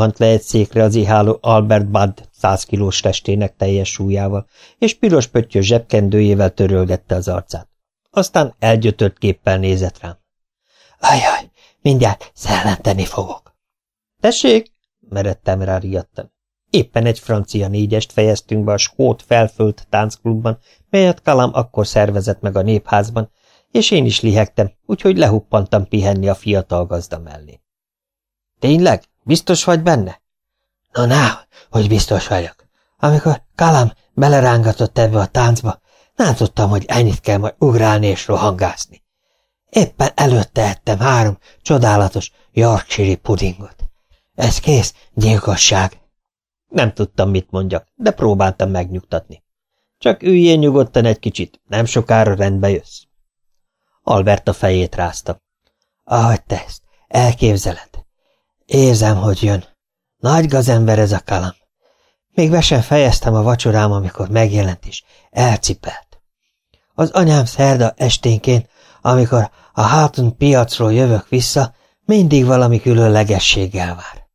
zuhant le egy székre az iháló Albert Budd száz kilós testének teljes súlyával, és piros pöttyös zsebkendőjével törölgette az arcát. Aztán elgyötört képpel nézett rám. Ajaj, mindjárt szellenteni fogok. Tessék? meredtem rá riadtan. Éppen egy francia négyest fejeztünk be a Skót felfölt táncklubban, melyet Kalam akkor szervezett meg a népházban, és én is lihegtem, úgyhogy lehuppantam pihenni a fiatal gazda mellé. Tényleg? Biztos vagy benne? Na, na, hogy biztos vagyok. Amikor Kalam belerángatott ebbe a táncba, nem tudtam, hogy ennyit kell majd ugrálni és rohangászni. Éppen előtte ettem három csodálatos Yorkshire pudingot. Ez kész, gyilkosság. Nem tudtam, mit mondjak, de próbáltam megnyugtatni. Csak üljél nyugodtan egy kicsit, nem sokára rendbe jössz. Albert a fejét rázta. Ahogy te ezt elképzeled. Érzem, hogy jön. Nagy gazember ez a kalam. Még be fejeztem a vacsorám, amikor megjelent is. Elcipelt. Az anyám szerda esténként, amikor a hátunk piacról jövök vissza, mindig valami különlegességgel vár.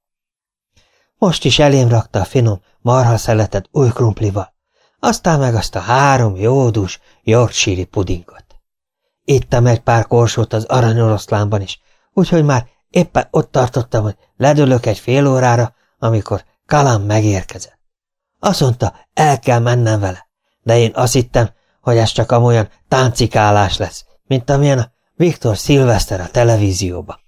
Most is elém rakta a finom marhaszeletet új krumplival, aztán meg azt a három jódús Yorkshire pudingot. Ittam egy pár korsót az aranyoroszlánban is, úgyhogy már éppen ott tartottam, hogy ledölök egy fél órára, amikor Kalam megérkezett. Azt mondta, el kell mennem vele, de én azt hittem, hogy ez csak amolyan táncikálás lesz, mint amilyen a Viktor Szilveszter a televízióban.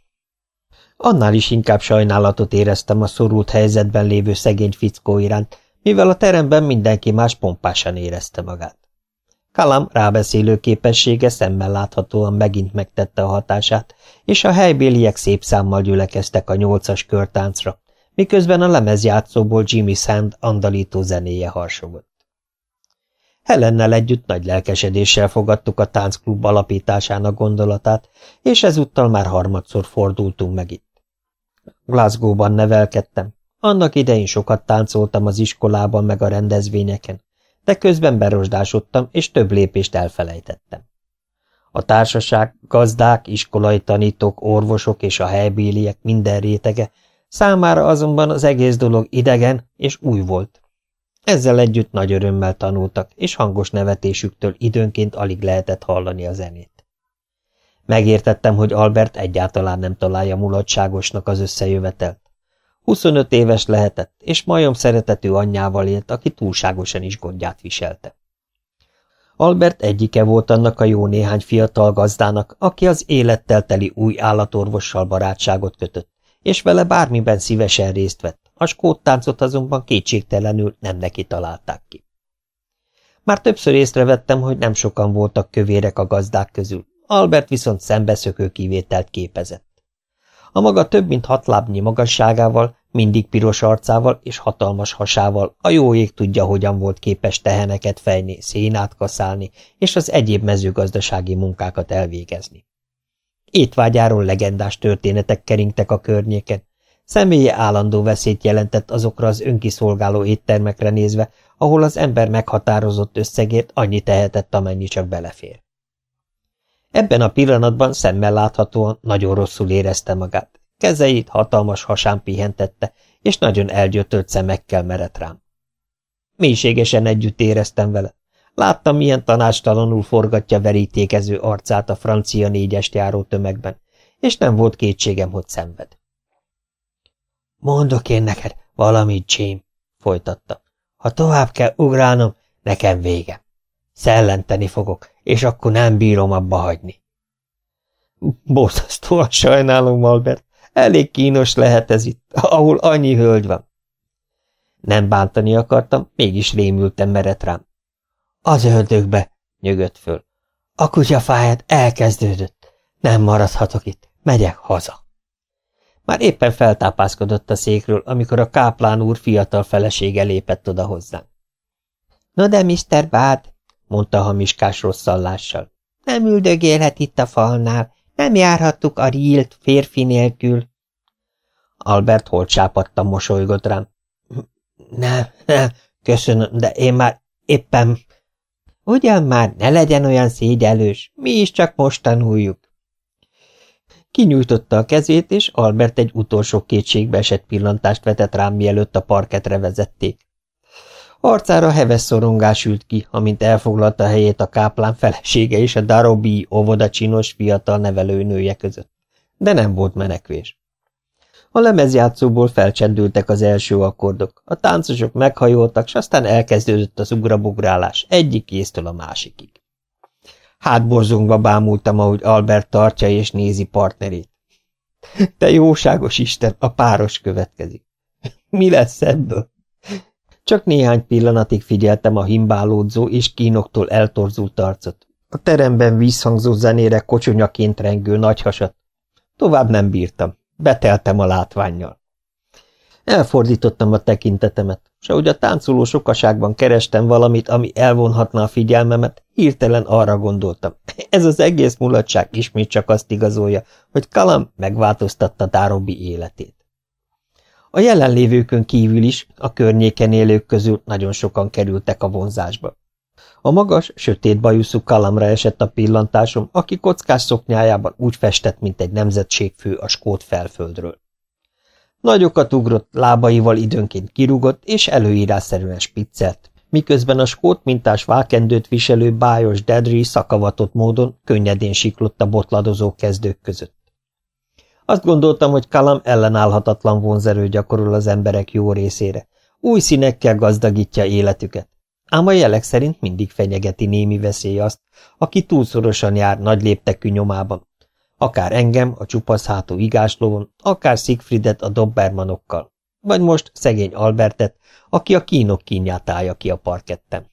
Annál is inkább sajnálatot éreztem a szorult helyzetben lévő szegény fickó iránt, mivel a teremben mindenki más pompásan érezte magát. Kalam rábeszélő képessége szemmel láthatóan megint megtette a hatását, és a helybéliek szép számmal gyülekeztek a nyolcas körtáncra, miközben a lemezjátszóból Jimmy Sand andalító zenéje harsogott. Helennel együtt nagy lelkesedéssel fogadtuk a táncklub alapításának gondolatát, és ezúttal már harmadszor fordultunk meg itt. Glasgow-ban nevelkedtem. Annak idején sokat táncoltam az iskolában meg a rendezvényeken, de közben berosdásodtam, és több lépést elfelejtettem. A társaság, gazdák, iskolai tanítók, orvosok és a helybéliek minden rétege, számára azonban az egész dolog idegen és új volt. Ezzel együtt nagy örömmel tanultak, és hangos nevetésüktől időnként alig lehetett hallani a zenét. Megértettem, hogy Albert egyáltalán nem találja mulatságosnak az összejövetelt. 25 éves lehetett, és majom szeretetű anyjával élt, aki túlságosan is gondját viselte. Albert egyike volt annak a jó néhány fiatal gazdának, aki az élettel teli új állatorvossal barátságot kötött, és vele bármiben szívesen részt vett, a skóttáncot azonban kétségtelenül nem neki találták ki. Már többször észrevettem, hogy nem sokan voltak kövérek a gazdák közül, Albert viszont szembeszökő kivételt képezett. A maga több mint hat lábnyi magasságával, mindig piros arcával és hatalmas hasával a jó ég tudja, hogyan volt képes teheneket fejni, szénát kaszálni és az egyéb mezőgazdasági munkákat elvégezni. Étvágyáról legendás történetek keringtek a környéken, személye állandó veszélyt jelentett azokra az önkiszolgáló éttermekre nézve, ahol az ember meghatározott összegért annyi tehetett, amennyi csak belefér. Ebben a pillanatban szemmel láthatóan nagyon rosszul érezte magát. Kezeit hatalmas hasán pihentette, és nagyon elgyötört szemekkel merett rám. Mélységesen együtt éreztem vele. Láttam, milyen tanástalanul forgatja verítékező arcát a francia négyest járó tömegben, és nem volt kétségem, hogy szenved. Mondok én neked valamit, Jim, folytatta. Ha tovább kell ugrálnom, nekem vége. Szellenteni fogok, és akkor nem bírom abba hagyni. Borzasztóan sajnálom, Albert. Elég kínos lehet ez itt, ahol annyi hölgy van. Nem bántani akartam, mégis rémültem meret rám. Az ördögbe, nyögött föl. A kutyafáját elkezdődött. Nem maradhatok itt, megyek haza. Már éppen feltápászkodott a székről, amikor a káplán úr fiatal felesége lépett oda hozzám. No de, Mr. Bád, mondta hamiskás rosszallással. Nem üldögélhet itt a falnál, nem járhattuk a rílt férfi nélkül. Albert holcsápadtan mosolygott rám. Nem, nem, köszönöm, de én már éppen... Ugyan már ne legyen olyan szégyelős, mi is csak most tanuljuk. Kinyújtotta a kezét, és Albert egy utolsó kétségbe esett pillantást vetett rám, mielőtt a parketre vezették. Arcára heves szorongás ült ki, amint elfoglalta helyét a káplán felesége és a Darobi óvoda csinos fiatal nevelőnője között. De nem volt menekvés. A lemezjátszóból felcsendültek az első akkordok, a táncosok meghajoltak, s aztán elkezdődött az ugrabugrálás, egyik kéztől a másikig. Hátborzongva bámultam, ahogy Albert tartja és nézi partnerét. Te jóságos Isten, a páros következik. Mi lesz ebből? Csak néhány pillanatig figyeltem a himbálódzó és kínoktól eltorzult arcot. A teremben vízhangzó zenére kocsonyaként rengő nagyhasat. Tovább nem bírtam. Beteltem a látványjal. Elfordítottam a tekintetemet, s ahogy a táncoló sokaságban kerestem valamit, ami elvonhatna a figyelmemet, hirtelen arra gondoltam. Ez az egész mulatság ismét csak azt igazolja, hogy Kalam megváltoztatta Dárobi életét. A jelenlévőkön kívül is, a környéken élők közül nagyon sokan kerültek a vonzásba. A magas, sötét bajuszú kalamra esett a pillantásom, aki kockás szoknyájában úgy festett, mint egy nemzetségfő a skót felföldről. Nagyokat ugrott, lábaival időnként kirugott, és előírásszerűen spiccelt, miközben a skót mintás vákendőt viselő bájos Dedri szakavatott módon könnyedén siklott a botladozó kezdők között. Azt gondoltam, hogy Kalam ellenállhatatlan vonzerő gyakorol az emberek jó részére, új színekkel gazdagítja életüket, ám a jelek szerint mindig fenyegeti némi veszély azt, aki túlszorosan jár nagy léptekű nyomában, akár engem a csupasz hátú igáslovon, akár Siegfriedet a dobbermanokkal, vagy most szegény Albertet, aki a kínok kínját állja ki a parkettem.